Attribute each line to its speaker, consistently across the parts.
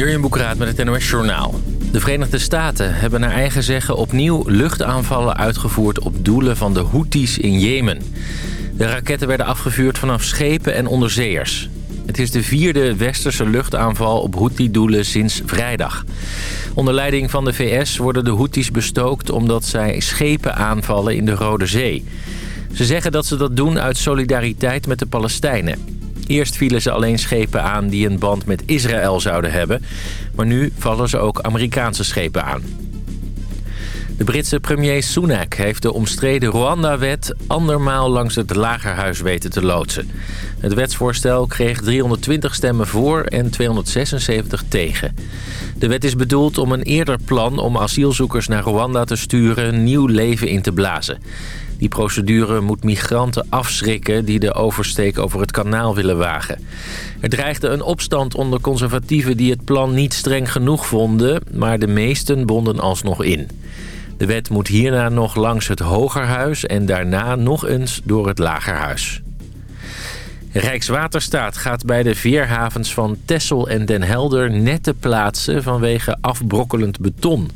Speaker 1: Jurjen Boekraat met het NOS Journaal. De Verenigde Staten hebben naar eigen zeggen opnieuw luchtaanvallen uitgevoerd op doelen van de Houthis in Jemen. De raketten werden afgevuurd vanaf schepen en onderzeeërs. Het is de vierde westerse luchtaanval op Houthi-doelen sinds vrijdag. Onder leiding van de VS worden de Houthis bestookt omdat zij schepen aanvallen in de Rode Zee. Ze zeggen dat ze dat doen uit solidariteit met de Palestijnen. Eerst vielen ze alleen schepen aan die een band met Israël zouden hebben. Maar nu vallen ze ook Amerikaanse schepen aan. De Britse premier Sunak heeft de omstreden Rwanda-wet andermaal langs het lagerhuis weten te loodsen. Het wetsvoorstel kreeg 320 stemmen voor en 276 tegen. De wet is bedoeld om een eerder plan om asielzoekers naar Rwanda te sturen nieuw leven in te blazen. Die procedure moet migranten afschrikken die de oversteek over het kanaal willen wagen. Er dreigde een opstand onder conservatieven die het plan niet streng genoeg vonden... maar de meesten bonden alsnog in. De wet moet hierna nog langs het Hogerhuis en daarna nog eens door het Lagerhuis. Rijkswaterstaat gaat bij de veerhavens van Tessel en Den Helder netten plaatsen vanwege afbrokkelend beton.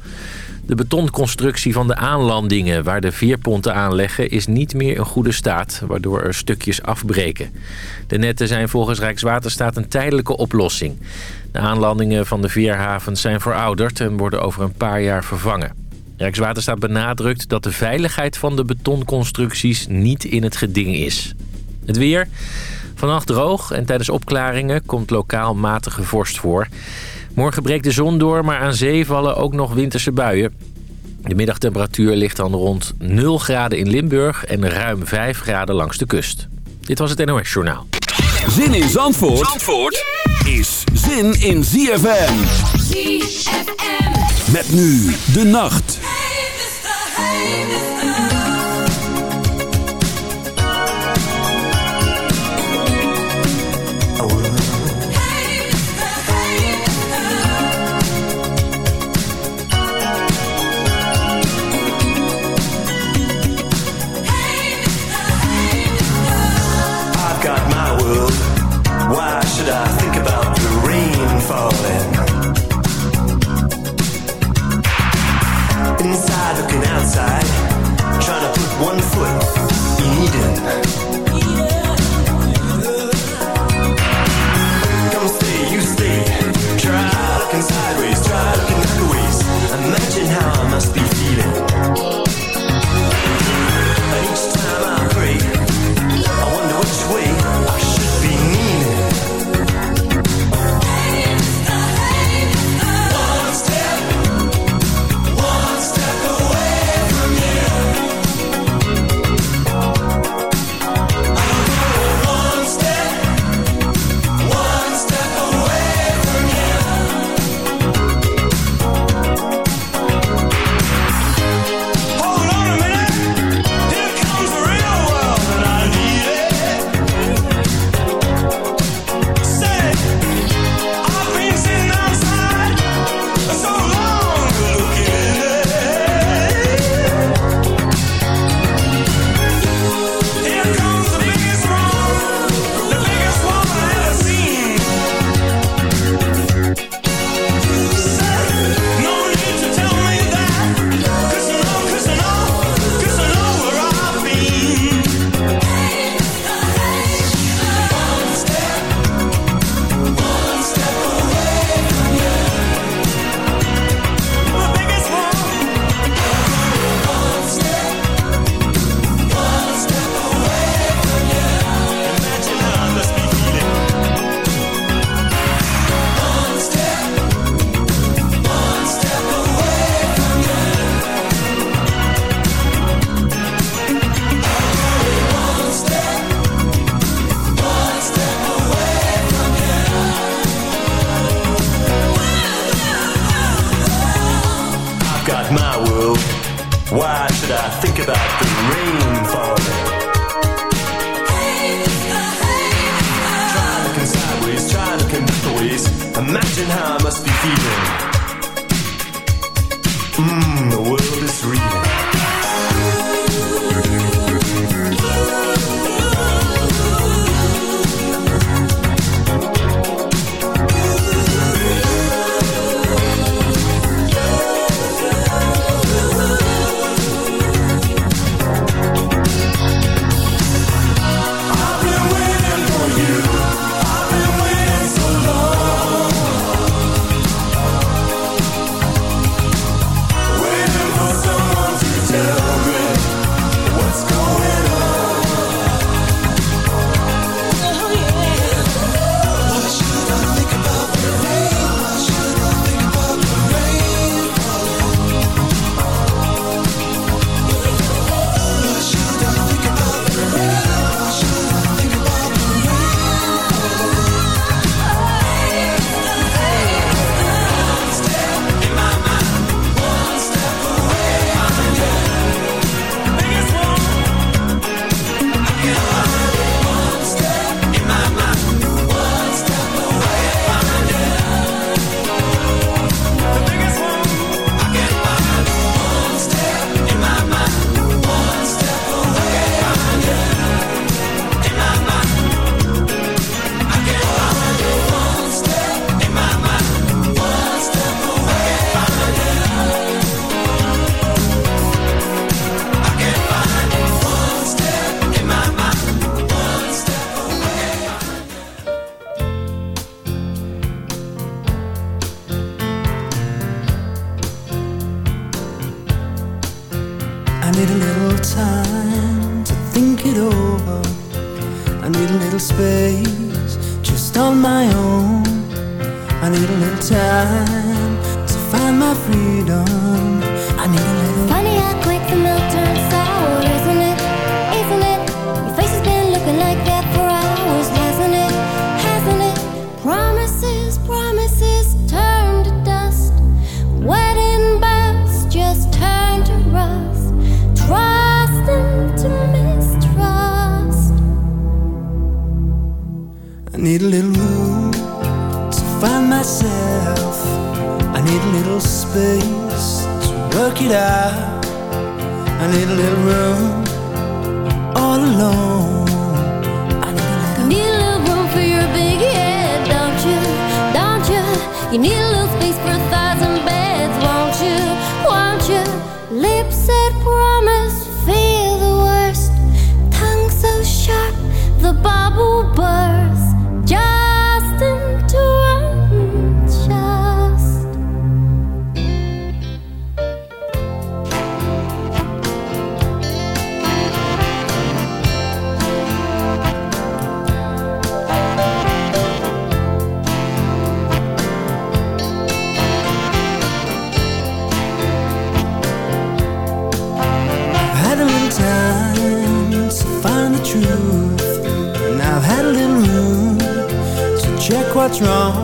Speaker 1: De betonconstructie van de aanlandingen waar de veerponten aanleggen is niet meer in goede staat, waardoor er stukjes afbreken. De netten zijn volgens Rijkswaterstaat een tijdelijke oplossing. De aanlandingen van de veerhavens zijn verouderd en worden over een paar jaar vervangen. Rijkswaterstaat benadrukt dat de veiligheid van de betonconstructies niet in het geding is. Het weer. Vannacht droog en tijdens opklaringen komt lokaal matige vorst voor. Morgen breekt de zon door, maar aan zee vallen ook nog winterse buien. De middagtemperatuur ligt dan rond 0 graden in Limburg en ruim 5 graden langs de kust. Dit was het NOS Journaal.
Speaker 2: Zin in Zandvoort, Zandvoort is zin in ZFM. ZFM. Met nu de nacht.
Speaker 3: Hey,
Speaker 4: one foot in Eden. You need a little space for thoughts and beds, won't you? Won't you? Lip what's wrong.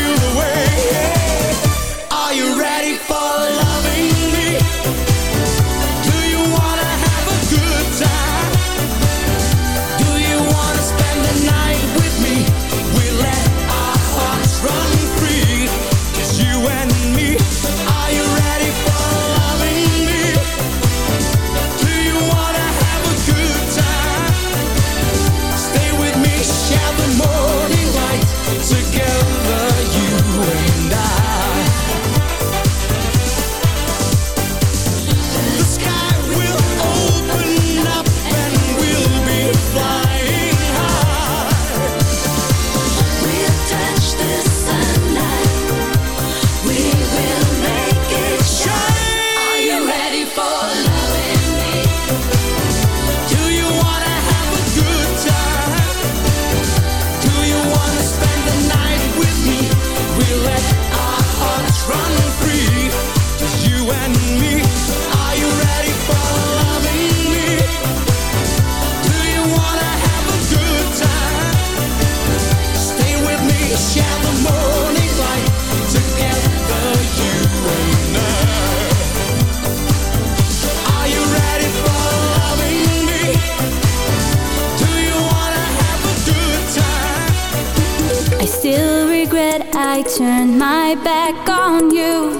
Speaker 4: I my back on you.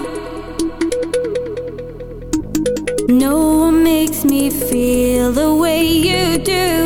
Speaker 4: No one makes me feel the way you do.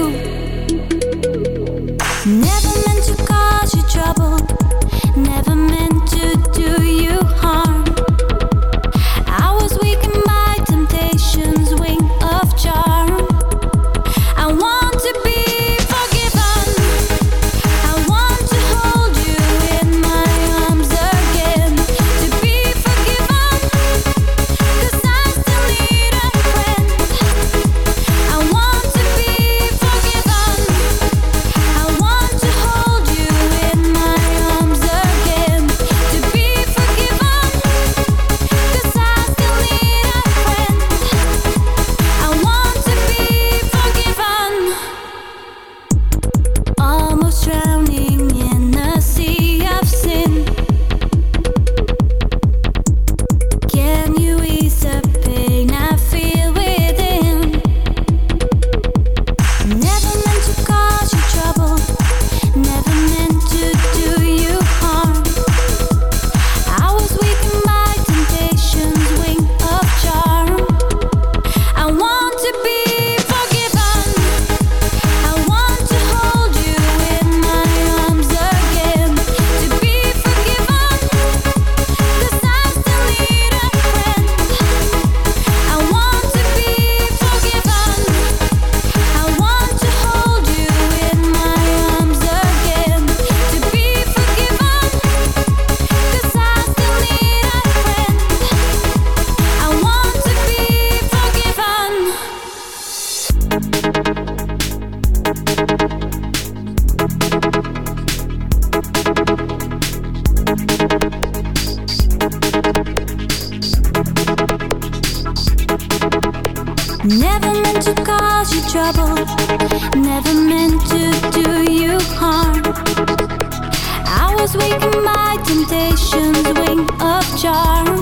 Speaker 4: Go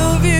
Speaker 4: get the